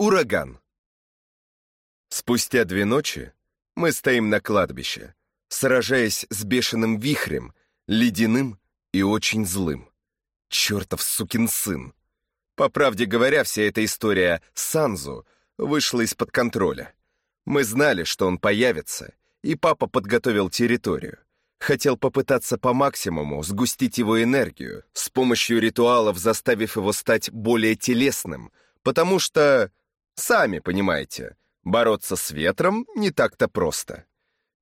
Ураган. Спустя две ночи мы стоим на кладбище, сражаясь с бешеным вихрем, ледяным и очень злым. Чертов сукин сын. По правде говоря, вся эта история Санзу вышла из-под контроля. Мы знали, что он появится, и папа подготовил территорию. Хотел попытаться по максимуму сгустить его энергию, с помощью ритуалов заставив его стать более телесным, потому что Сами понимаете, бороться с ветром не так-то просто.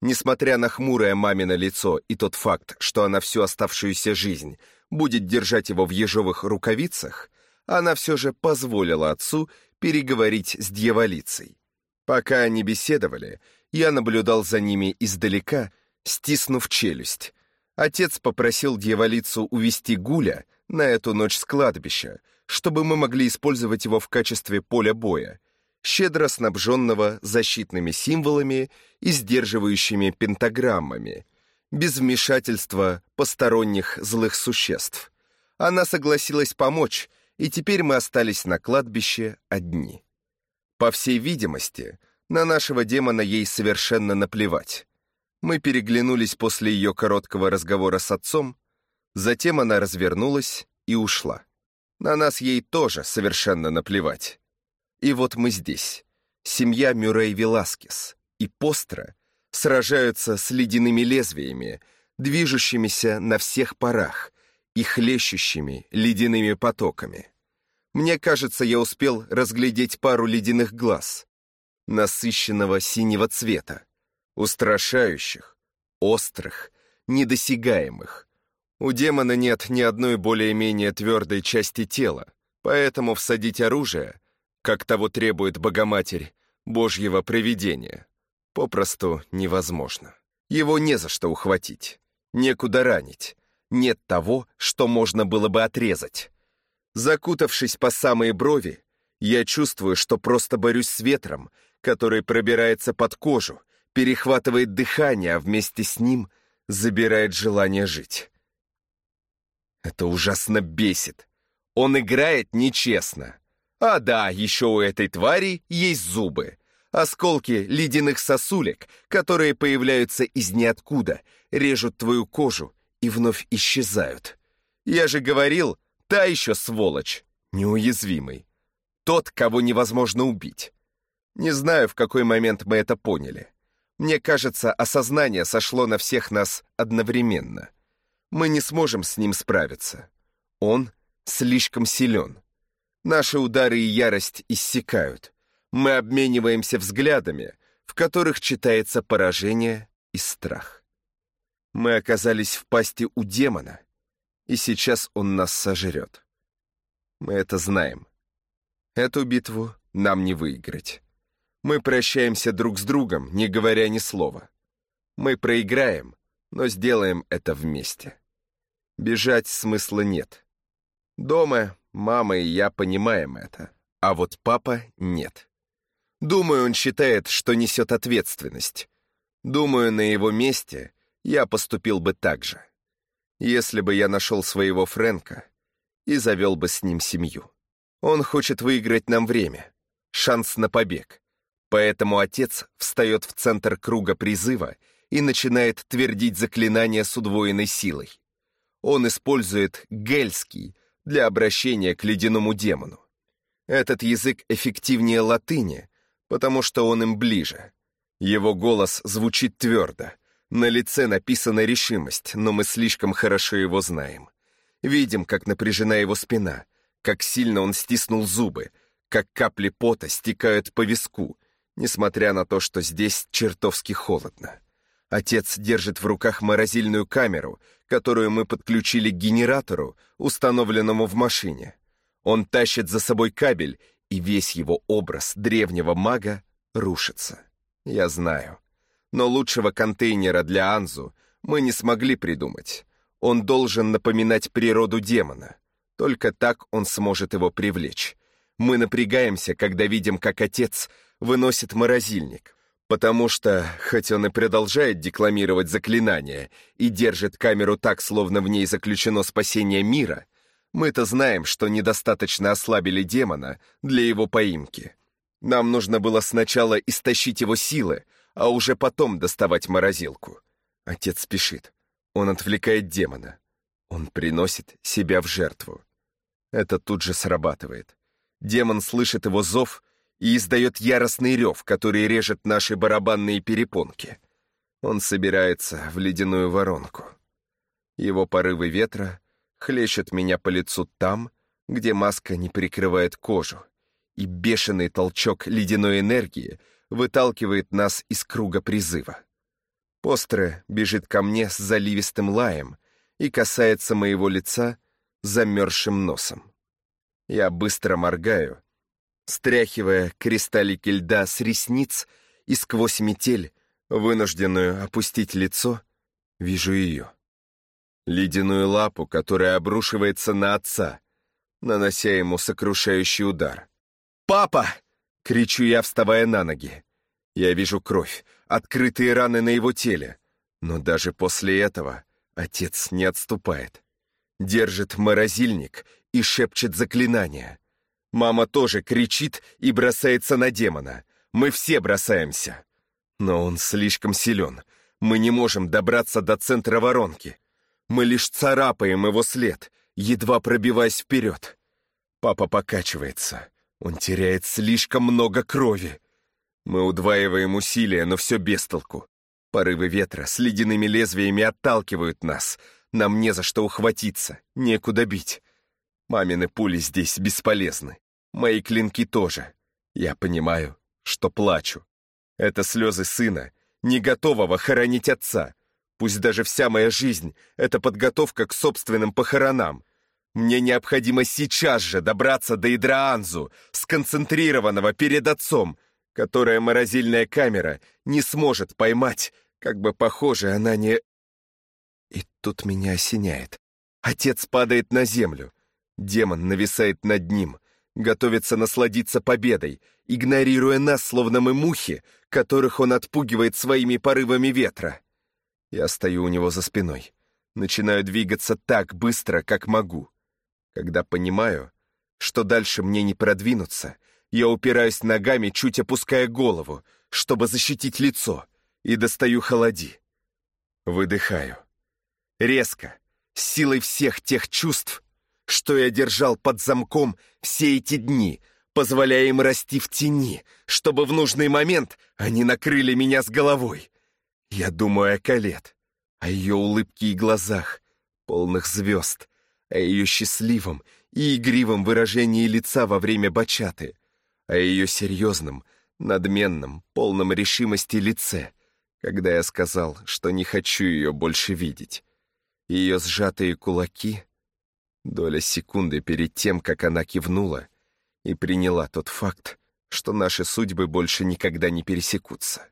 Несмотря на хмурое мамино лицо и тот факт, что она всю оставшуюся жизнь будет держать его в ежовых рукавицах, она все же позволила отцу переговорить с дьяволицей. Пока они беседовали, я наблюдал за ними издалека, стиснув челюсть. Отец попросил дьяволицу увести Гуля на эту ночь с кладбища, чтобы мы могли использовать его в качестве поля боя, щедро снабженного защитными символами и сдерживающими пентаграммами, без вмешательства посторонних злых существ. Она согласилась помочь, и теперь мы остались на кладбище одни. По всей видимости, на нашего демона ей совершенно наплевать. Мы переглянулись после ее короткого разговора с отцом, затем она развернулась и ушла. На нас ей тоже совершенно наплевать. И вот мы здесь. Семья Мюррей Веласкес и Постра сражаются с ледяными лезвиями, движущимися на всех парах и хлещущими ледяными потоками. Мне кажется, я успел разглядеть пару ледяных глаз, насыщенного синего цвета, устрашающих, острых, недосягаемых. У демона нет ни одной более-менее твердой части тела, поэтому всадить оружие — как того требует Богоматерь, Божьего провидения, попросту невозможно. Его не за что ухватить, некуда ранить, нет того, что можно было бы отрезать. Закутавшись по самые брови, я чувствую, что просто борюсь с ветром, который пробирается под кожу, перехватывает дыхание, а вместе с ним забирает желание жить. Это ужасно бесит. Он играет нечестно. А да, еще у этой твари есть зубы. Осколки ледяных сосулек, которые появляются из ниоткуда, режут твою кожу и вновь исчезают. Я же говорил, та еще сволочь, неуязвимый. Тот, кого невозможно убить. Не знаю, в какой момент мы это поняли. Мне кажется, осознание сошло на всех нас одновременно. Мы не сможем с ним справиться. Он слишком силен. Наши удары и ярость иссякают. Мы обмениваемся взглядами, в которых читается поражение и страх. Мы оказались в пасти у демона, и сейчас он нас сожрет. Мы это знаем. Эту битву нам не выиграть. Мы прощаемся друг с другом, не говоря ни слова. Мы проиграем, но сделаем это вместе. Бежать смысла нет. Дома Мама и я понимаем это, а вот папа нет. Думаю, он считает, что несет ответственность. Думаю, на его месте я поступил бы так же. Если бы я нашел своего Фрэнка и завел бы с ним семью. Он хочет выиграть нам время, шанс на побег. Поэтому отец встает в центр круга призыва и начинает твердить заклинания с удвоенной силой. Он использует гельский, для обращения к ледяному демону. Этот язык эффективнее латыни, потому что он им ближе. Его голос звучит твердо, на лице написана решимость, но мы слишком хорошо его знаем. Видим, как напряжена его спина, как сильно он стиснул зубы, как капли пота стекают по виску, несмотря на то, что здесь чертовски холодно. Отец держит в руках морозильную камеру, которую мы подключили к генератору, установленному в машине. Он тащит за собой кабель, и весь его образ древнего мага рушится. Я знаю. Но лучшего контейнера для Анзу мы не смогли придумать. Он должен напоминать природу демона. Только так он сможет его привлечь. Мы напрягаемся, когда видим, как отец выносит морозильник. Потому что, хоть он и продолжает декламировать заклинания и держит камеру так, словно в ней заключено спасение мира, мы-то знаем, что недостаточно ослабили демона для его поимки. Нам нужно было сначала истощить его силы, а уже потом доставать морозилку. Отец спешит. Он отвлекает демона. Он приносит себя в жертву. Это тут же срабатывает. Демон слышит его зов и издает яростный рев, который режет наши барабанные перепонки. Он собирается в ледяную воронку. Его порывы ветра хлещут меня по лицу там, где маска не прикрывает кожу, и бешеный толчок ледяной энергии выталкивает нас из круга призыва. Постре бежит ко мне с заливистым лаем и касается моего лица замерзшим носом. Я быстро моргаю, стряхивая кристаллики льда с ресниц и сквозь метель, вынужденную опустить лицо, вижу ее. Ледяную лапу, которая обрушивается на отца, нанося ему сокрушающий удар. «Папа!» — кричу я, вставая на ноги. Я вижу кровь, открытые раны на его теле. Но даже после этого отец не отступает. Держит морозильник и шепчет заклинания. Мама тоже кричит и бросается на демона. Мы все бросаемся. Но он слишком силен. Мы не можем добраться до центра воронки. Мы лишь царапаем его след, едва пробиваясь вперед. Папа покачивается. Он теряет слишком много крови. Мы удваиваем усилия, но все без толку. Порывы ветра с ледяными лезвиями отталкивают нас. Нам не за что ухватиться, некуда бить. Мамины пули здесь бесполезны. Мои клинки тоже. Я понимаю, что плачу. Это слезы сына, не готового хоронить отца. Пусть даже вся моя жизнь — это подготовка к собственным похоронам. Мне необходимо сейчас же добраться до Идраанзу, сконцентрированного перед отцом, которое морозильная камера не сможет поймать, как бы похоже она не... И тут меня осеняет. Отец падает на землю. Демон нависает над ним, готовится насладиться победой, игнорируя нас, словно мы мухи, которых он отпугивает своими порывами ветра. Я стою у него за спиной, начинаю двигаться так быстро, как могу. Когда понимаю, что дальше мне не продвинуться, я упираюсь ногами, чуть опуская голову, чтобы защитить лицо, и достаю холоди. Выдыхаю. Резко, силой всех тех чувств, что я держал под замком все эти дни, позволяя им расти в тени, чтобы в нужный момент они накрыли меня с головой. Я думаю о Калет, о ее улыбке и глазах, полных звезд, о ее счастливом и игривом выражении лица во время бачаты, о ее серьезном, надменном, полном решимости лице, когда я сказал, что не хочу ее больше видеть. Ее сжатые кулаки, доля секунды перед тем, как она кивнула и приняла тот факт, что наши судьбы больше никогда не пересекутся.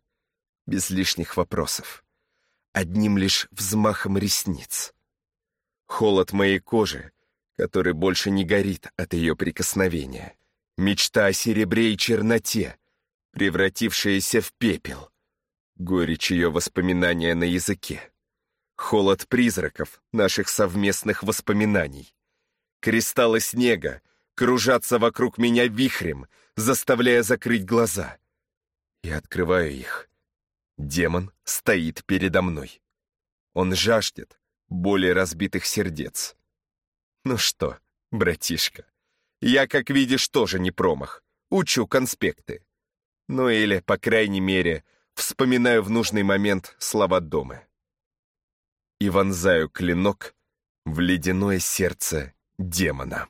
Без лишних вопросов. Одним лишь взмахом ресниц. Холод моей кожи, который больше не горит от ее прикосновения. Мечта о серебре и черноте, превратившаяся в пепел. Горечь ее воспоминания на языке. Холод призраков, наших совместных воспоминаний. Кристаллы снега кружатся вокруг меня вихрем, заставляя закрыть глаза. Я открываю их. Демон стоит передо мной. Он жаждет боли разбитых сердец. Ну что, братишка, я, как видишь, тоже не промах. Учу конспекты. Ну или, по крайней мере, вспоминаю в нужный момент слова дома. И вонзаю клинок в ледяное сердце демона.